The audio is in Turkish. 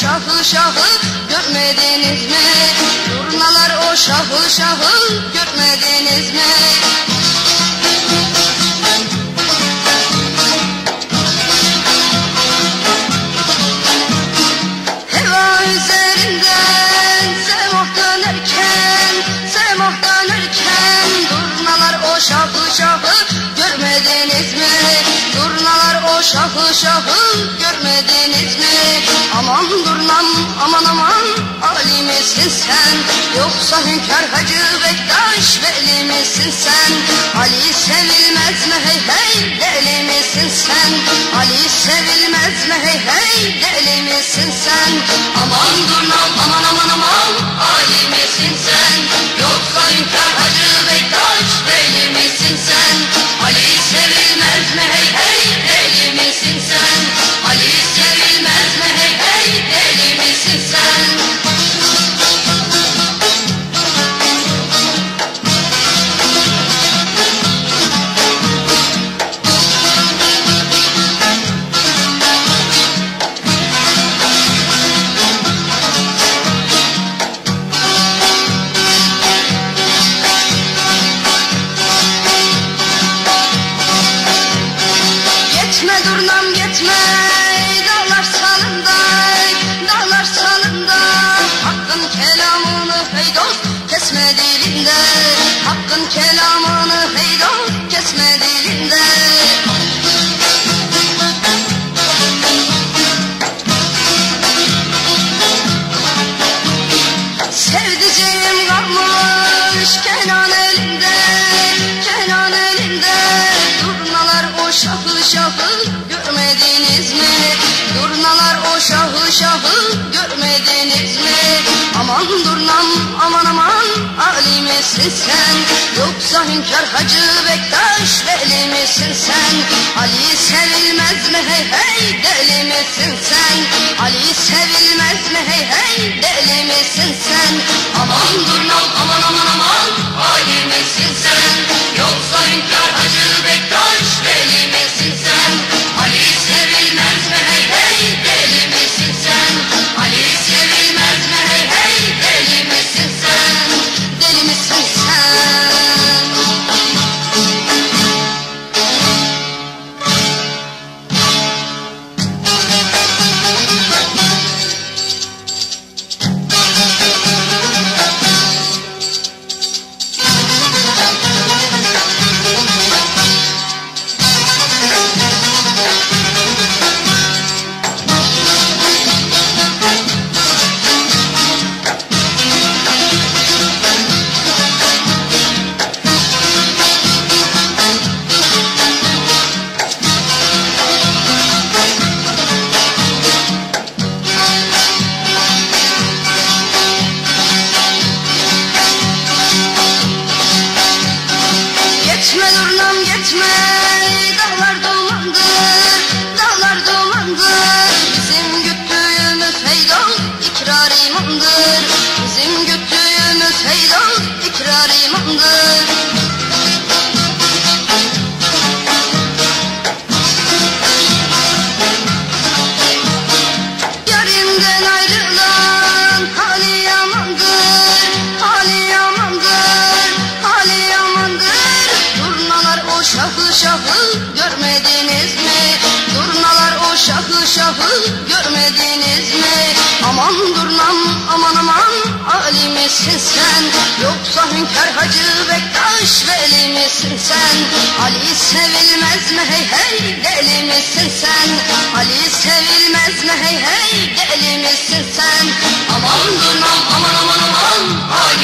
şahı şahı görmediniz mi? Turnalar o şahı şahı görmediniz mi? Şahı şahı Görmediniz mi? Aman durnam aman aman Ali misin sen? Yoksa hünkâr Hacı Bektaş Veli misin sen? Ali sevilmez mi hey hey Deli misin sen? Ali sevilmez mi hey hey Deli misin sen? Aman durnam aman aman aman Ali misin sen? Yoksa hünkâr Hacı Bektaş Gitme durnam gitme. Dağlar salında dağlar salında. Hakkın kelamını hey dost kesme dilinde. Hakkın kelamını hey dost kesme dilinde. Sevdiceğim kalmış Kenan Görmediniz mi? Aman durnam aman aman Ali misin sen? Yoksa hünkâr Hacı Bektaş Veli misin sen? Ali sevilmez mi hey hey Deli misin sen? Ali sevilmez mi hey hey Deli misin sen? Aman durnam aman 这里的梦。Şahı şahı görmediniz mi? Aman durnam aman aman Ali misin sen? Yoksa hünkâr Hacı Bektaş Veli misin sen? Ali sevilmez mi hey hey deli misin sen? Ali sevilmez mi hey hey deli misin sen? Aman durnam aman aman aman Ali